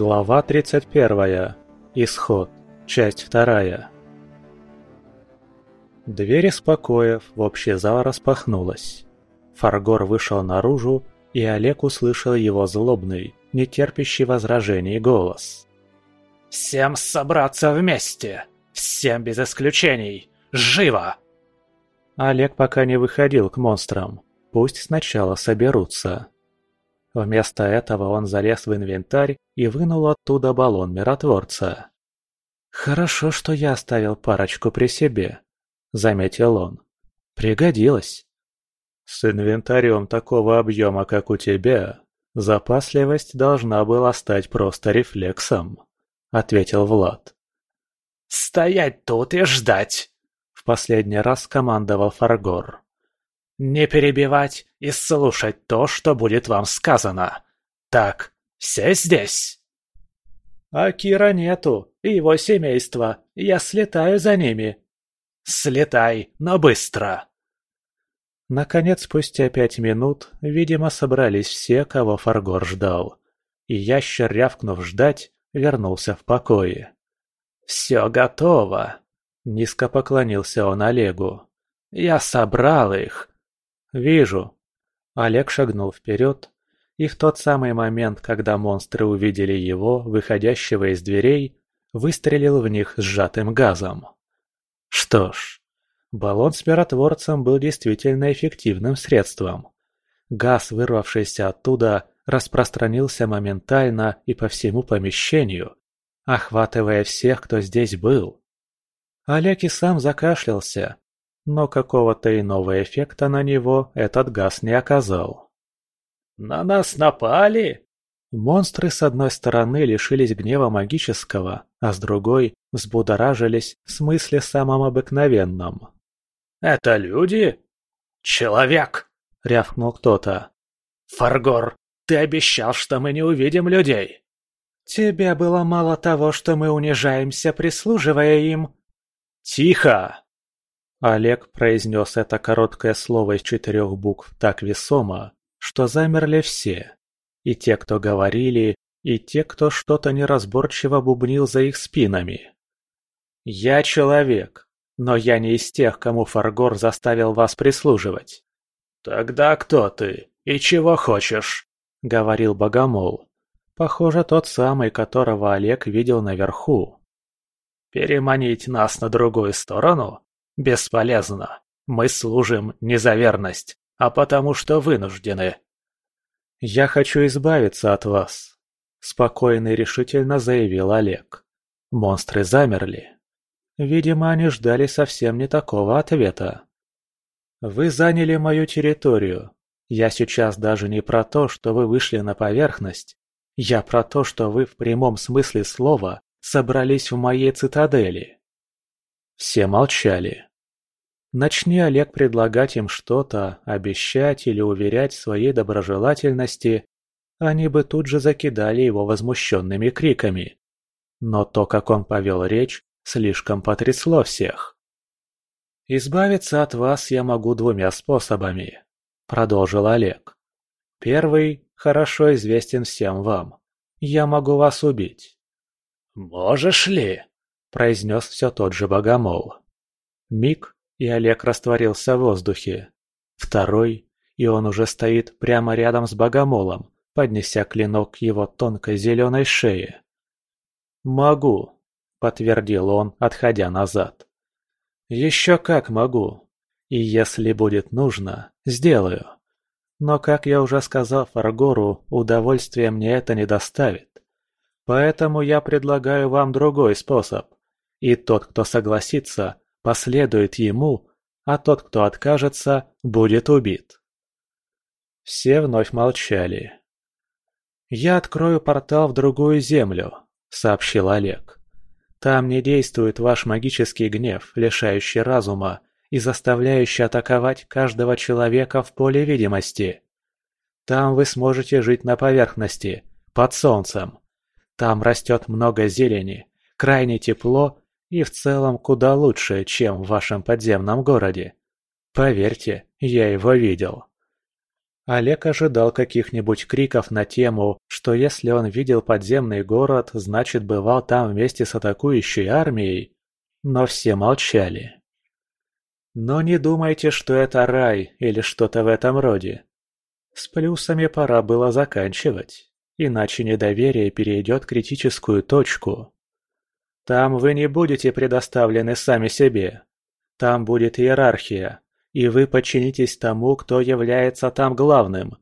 Глава 31. Исход. Часть 2. Дверь из в общий зал распахнулась. Фаргор вышел наружу, и Олег услышал его злобный, нетерпящий возражений голос. «Всем собраться вместе! Всем без исключений! Живо!» Олег пока не выходил к монстрам. Пусть сначала соберутся. Вместо этого он залез в инвентарь и вынул оттуда баллон миротворца. «Хорошо, что я оставил парочку при себе», — заметил он. «Пригодилось». «С инвентарем такого объема, как у тебя, запасливость должна была стать просто рефлексом», — ответил Влад. «Стоять тут и ждать!» — в последний раз командовал Фаргор. «Не перебивать и слушать то, что будет вам сказано. Так, все здесь?» «А Кира нету, и его семейство. Я слетаю за ними». «Слетай, но быстро!» Наконец, спустя пять минут, видимо, собрались все, кого Фаргор ждал. И ящер, рявкнув ждать, вернулся в покое. «Все готово!» — низко поклонился он Олегу. «Я собрал их!» «Вижу!» Олег шагнул вперед, и в тот самый момент, когда монстры увидели его, выходящего из дверей, выстрелил в них сжатым газом. Что ж, баллон с миротворцем был действительно эффективным средством. Газ, вырвавшийся оттуда, распространился моментально и по всему помещению, охватывая всех, кто здесь был. Олег и сам закашлялся, но какого-то иного эффекта на него этот газ не оказал. «На нас напали?» Монстры с одной стороны лишились гнева магического, а с другой взбудоражились в смысле самом обыкновенном. «Это люди?» «Человек!» — рявкнул кто-то. «Фаргор, ты обещал, что мы не увидим людей!» «Тебе было мало того, что мы унижаемся, прислуживая им?» «Тихо!» Олег произнес это короткое слово из четырех букв так весомо, что замерли все. И те, кто говорили, и те, кто что-то неразборчиво бубнил за их спинами. «Я человек, но я не из тех, кому Фаргор заставил вас прислуживать». «Тогда кто ты и чего хочешь?» — говорил Богомол. Похоже, тот самый, которого Олег видел наверху. «Переманить нас на другую сторону? Бесполезно. Мы служим не за верность, а потому что вынуждены». «Я хочу избавиться от вас», — спокойно и решительно заявил Олег. Монстры замерли. Видимо, они ждали совсем не такого ответа. «Вы заняли мою территорию. Я сейчас даже не про то, что вы вышли на поверхность. Я про то, что вы в прямом смысле слова собрались в моей цитадели». Все молчали. Начни Олег предлагать им что-то, обещать или уверять своей доброжелательности, они бы тут же закидали его возмущенными криками. Но то, как он повел речь, слишком потрясло всех. «Избавиться от вас я могу двумя способами», — продолжил Олег. «Первый хорошо известен всем вам. Я могу вас убить». «Можешь ли?» — произнес все тот же Богомол. Миг, и Олег растворился в воздухе. Второй, и он уже стоит прямо рядом с Богомолом, поднеся клинок к его тонкой зеленой шее. «Могу», — подтвердил он, отходя назад. «Еще как могу. И если будет нужно, сделаю. Но, как я уже сказал Фаргору, удовольствия мне это не доставит. Поэтому я предлагаю вам другой способ. И тот, кто согласится, последует ему, а тот, кто откажется, будет убит. Все вновь молчали. «Я открою портал в другую землю», — сообщил Олег. «Там не действует ваш магический гнев, лишающий разума и заставляющий атаковать каждого человека в поле видимости. Там вы сможете жить на поверхности, под солнцем. Там растет много зелени, крайне тепло и в целом куда лучше, чем в вашем подземном городе. Поверьте, я его видел. Олег ожидал каких-нибудь криков на тему, что если он видел подземный город, значит бывал там вместе с атакующей армией, но все молчали. Но не думайте, что это рай или что-то в этом роде. С плюсами пора было заканчивать, иначе недоверие перейдет критическую точку. Там вы не будете предоставлены сами себе. Там будет иерархия, и вы подчинитесь тому, кто является там главным.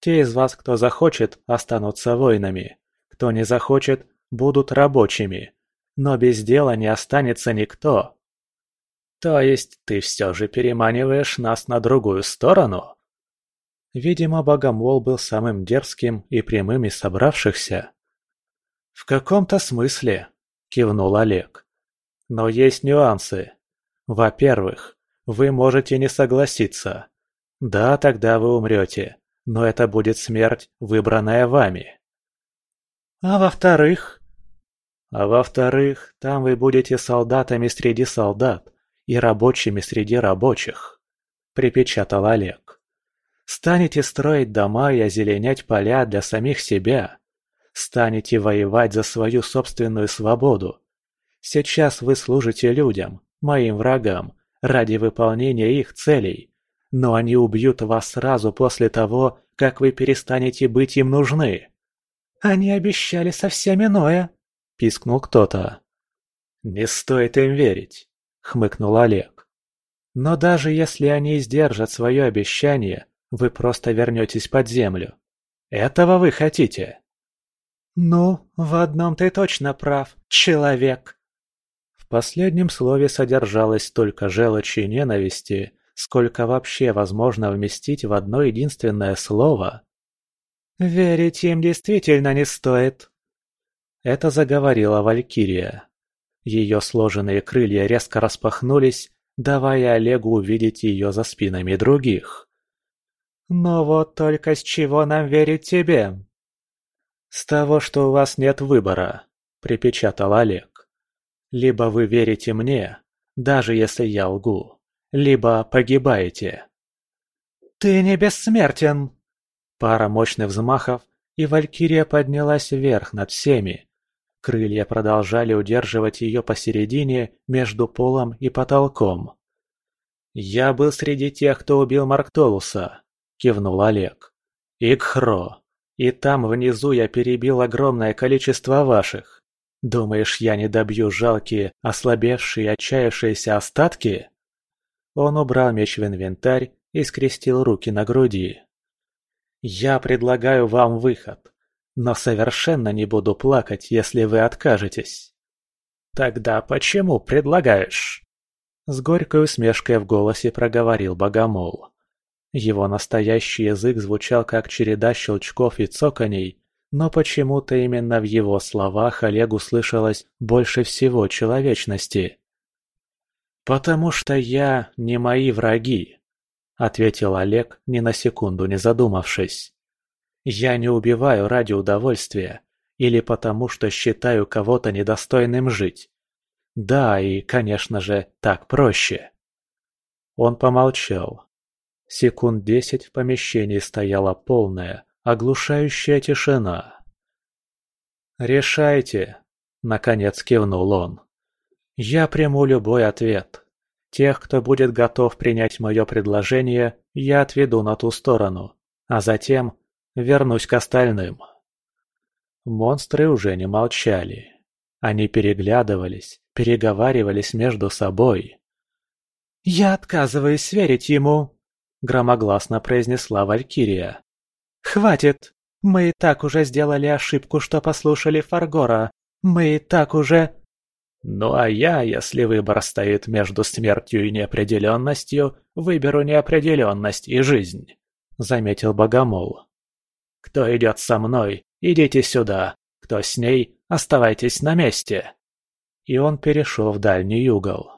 Те из вас, кто захочет, останутся воинами. Кто не захочет, будут рабочими. Но без дела не останется никто. То есть ты все же переманиваешь нас на другую сторону? Видимо, Богомол был самым дерзким и прямым из собравшихся. «В каком-то смысле», – кивнул Олег. «Но есть нюансы. Во-первых, вы можете не согласиться. Да, тогда вы умрете, но это будет смерть, выбранная вами. А во-вторых? А во-вторых, там вы будете солдатами среди солдат и рабочими среди рабочих, припечатал Олег. Станете строить дома и озеленять поля для самих себя. Станете воевать за свою собственную свободу. Сейчас вы служите людям, моим врагам, ради выполнения их целей. Но они убьют вас сразу после того, как вы перестанете быть им нужны. Они обещали совсем иное, пискнул кто-то. Не стоит им верить, хмыкнул Олег. Но даже если они сдержат свое обещание, вы просто вернетесь под землю. Этого вы хотите? Ну, в одном ты точно прав, человек, в последнем слове содержалось столько желчи и ненависти, сколько вообще возможно вместить в одно единственное слово. «Верить им действительно не стоит», — это заговорила Валькирия. Ее сложенные крылья резко распахнулись, давая Олегу увидеть ее за спинами других. «Но вот только с чего нам верить тебе?» «С того, что у вас нет выбора», — припечатал Олег. Либо вы верите мне, даже если я лгу, либо погибаете. «Ты не бессмертен!» Пара мощных взмахов, и Валькирия поднялась вверх над всеми. Крылья продолжали удерживать ее посередине между полом и потолком. «Я был среди тех, кто убил Марктолуса», — кивнул Олег. «И Кхро. И там внизу я перебил огромное количество ваших. Думаешь, я не добью жалкие, ослабевшие, отчаявшиеся остатки?» Он убрал меч в инвентарь и скрестил руки на груди. «Я предлагаю вам выход, но совершенно не буду плакать, если вы откажетесь». «Тогда почему предлагаешь?» С горькой усмешкой в голосе проговорил Богомол. Его настоящий язык звучал как череда щелчков и цоканей, но почему-то именно в его словах Олегу слышалось больше всего человечности. «Потому что я не мои враги», — ответил Олег, ни на секунду не задумавшись. «Я не убиваю ради удовольствия или потому что считаю кого-то недостойным жить. Да, и, конечно же, так проще». Он помолчал. Секунд десять в помещении стояла полная, Оглушающая тишина. «Решайте», — наконец кивнул он. «Я приму любой ответ. Тех, кто будет готов принять мое предложение, я отведу на ту сторону, а затем вернусь к остальным». Монстры уже не молчали. Они переглядывались, переговаривались между собой. «Я отказываюсь верить ему», — громогласно произнесла Валькирия. «Хватит! Мы и так уже сделали ошибку, что послушали Фаргора. Мы и так уже...» «Ну а я, если выбор стоит между смертью и неопределенностью, выберу неопределенность и жизнь», — заметил Богомол. «Кто идет со мной, идите сюда. Кто с ней, оставайтесь на месте». И он перешел в дальний угол.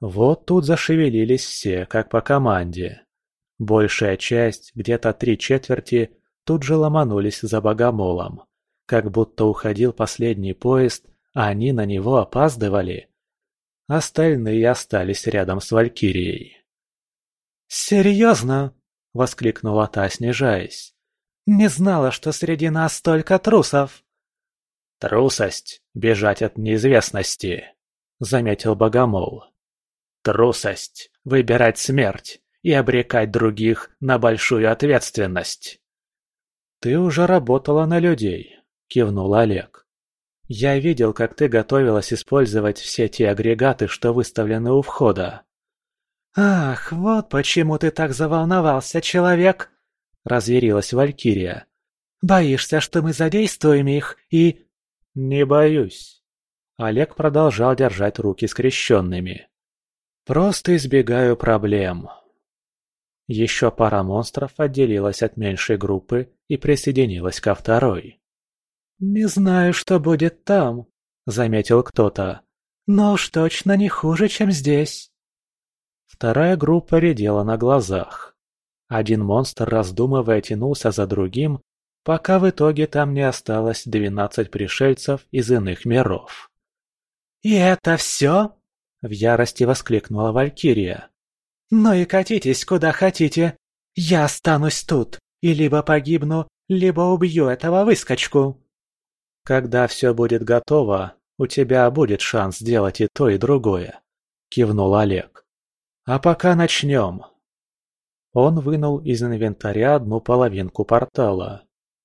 Вот тут зашевелились все, как по команде. Большая часть, где-то три четверти, тут же ломанулись за богомолом. Как будто уходил последний поезд, а они на него опаздывали. Остальные остались рядом с Валькирией. «Серьезно?» — воскликнула та, снижаясь. «Не знала, что среди нас столько трусов!» «Трусость — бежать от неизвестности», — заметил Богомол. «Трусость — выбирать смерть и обрекать других на большую ответственность». «Ты уже работала на людей», — кивнул Олег. «Я видел, как ты готовилась использовать все те агрегаты, что выставлены у входа». «Ах, вот почему ты так заволновался, человек!» — разверилась Валькирия. «Боишься, что мы задействуем их и...» «Не боюсь». Олег продолжал держать руки скрещенными. «Просто избегаю проблем». Еще пара монстров отделилась от меньшей группы и присоединилась ко второй. «Не знаю, что будет там», — заметил кто-то. «Но уж точно не хуже, чем здесь». Вторая группа редела на глазах. Один монстр, раздумывая, тянулся за другим, пока в итоге там не осталось двенадцать пришельцев из иных миров. «И это все?» — в ярости воскликнула Валькирия. «Ну и катитесь куда хотите. Я останусь тут и либо погибну, либо убью этого выскочку». «Когда все будет готово, у тебя будет шанс сделать и то, и другое», — кивнул Олег. «А пока начнем». Он вынул из инвентаря одну половинку портала.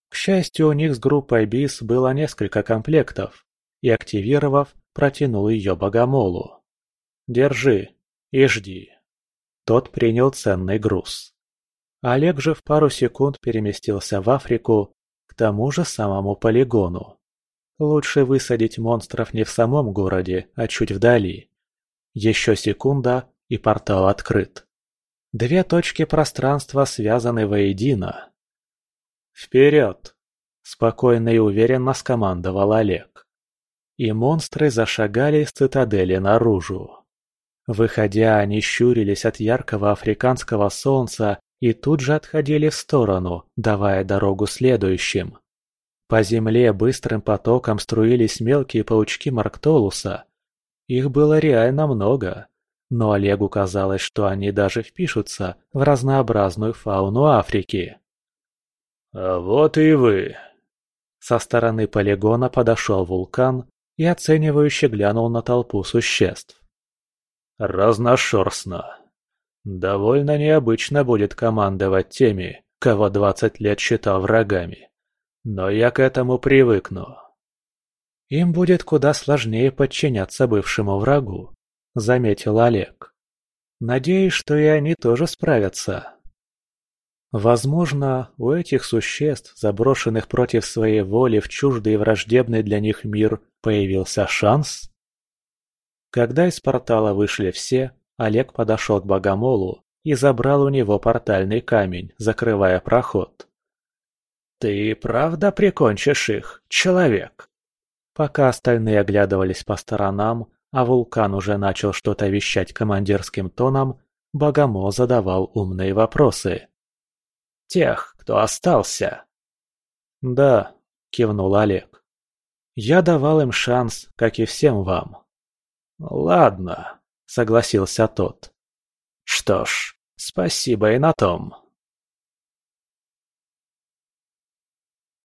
К счастью, у них с группой БИС было несколько комплектов, и, активировав, протянул ее Богомолу. «Держи и жди». Тот принял ценный груз. Олег же в пару секунд переместился в Африку, к тому же самому полигону. Лучше высадить монстров не в самом городе, а чуть вдали. Еще секунда, и портал открыт. Две точки пространства связаны воедино. «Вперед!» – спокойно и уверенно скомандовал Олег. И монстры зашагали из цитадели наружу. Выходя, они щурились от яркого африканского солнца и тут же отходили в сторону, давая дорогу следующим. По земле быстрым потоком струились мелкие паучки Марктолуса. Их было реально много, но Олегу казалось, что они даже впишутся в разнообразную фауну Африки. «А вот и вы!» Со стороны полигона подошел вулкан и оценивающе глянул на толпу существ. «Разношерстно. Довольно необычно будет командовать теми, кого двадцать лет считал врагами. Но я к этому привыкну». «Им будет куда сложнее подчиняться бывшему врагу», — заметил Олег. «Надеюсь, что и они тоже справятся». Возможно, у этих существ, заброшенных против своей воли в чуждый и враждебный для них мир, появился шанс? Когда из портала вышли все, Олег подошел к Богомолу и забрал у него портальный камень, закрывая проход. «Ты правда прикончишь их, человек?» Пока остальные оглядывались по сторонам, а вулкан уже начал что-то вещать командирским тоном, Богомол задавал умные вопросы тех, кто остался?» «Да», — кивнул Олег. «Я давал им шанс, как и всем вам». «Ладно», — согласился тот. «Что ж, спасибо и на том».